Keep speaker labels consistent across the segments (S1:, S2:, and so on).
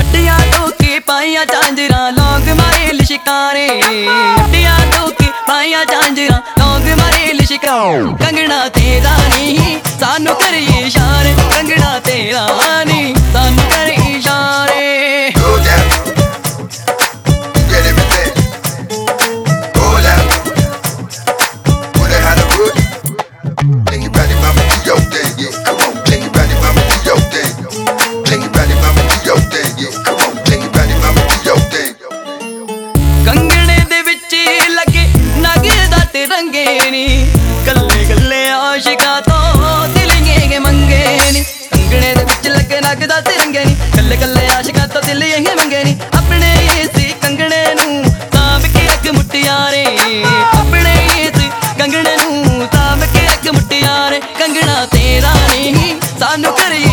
S1: ਅੱਡੀਆਂ ਟੋਕੇ ਪਾਈਆਂ ਚਾਂਜਰਾ ਲੋਗ ਮਾਰੇ ਲਿਸ਼ਕਾਰੇ। ਅੱਡੀਆਂ ਟੋਕੇ ਪਾਈਆਂ ਚਾਂਜਰਾ ਲੋਗ ਮਾਰੇ ਲਿਸ਼ਕਾਰੇ। ਕੰਗਣਾ ਤੇਰਾ ਨਹੀਂ, ਸਾਨੂੰ ਕਰੀਏ ਇਸ਼ਾਰੇ ਕੰਗਣਾ ਤੇਰਾ ਮੰਗਣਾ ਤੇਰਾ ਨਹੀਂ। ਸਾਨੂੰ ਕਰੀ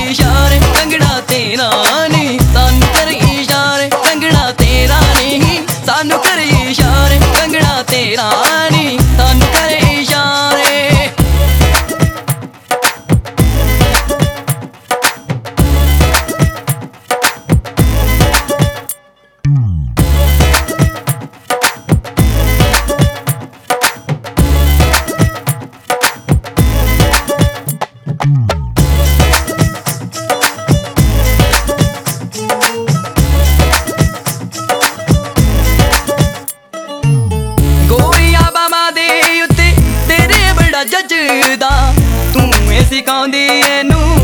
S1: ਕਰਦਾ। ਤੂੰ ਏ ਸਿਖਾਉਂਦੀ ਇਹਨੂੰ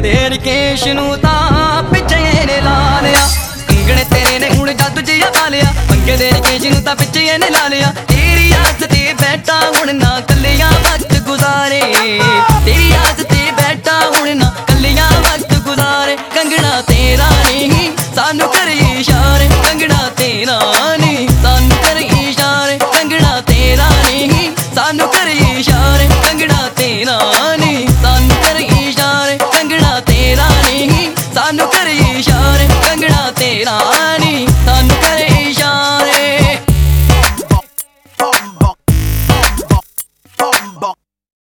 S1: ਦੇਰ ਕੇਸ਼ ਨੂੰ ਤਾਂ ਪਿੱਛੇ ਨੇ ਲਾ ਲਿਆ। ਕੰਗਣੇ ਤੇਰੇ ਨੇ ਹੁਣ ਜਦ ਜਿਆ ਪਾ ਲਿਆ। ਪੰਗੇ ਦੇ ਕੇਸ਼ ਨੂੰ ਤਾਂ ਪਿੱਛੇ ਨੇ ਲਾ ਲਿਆ।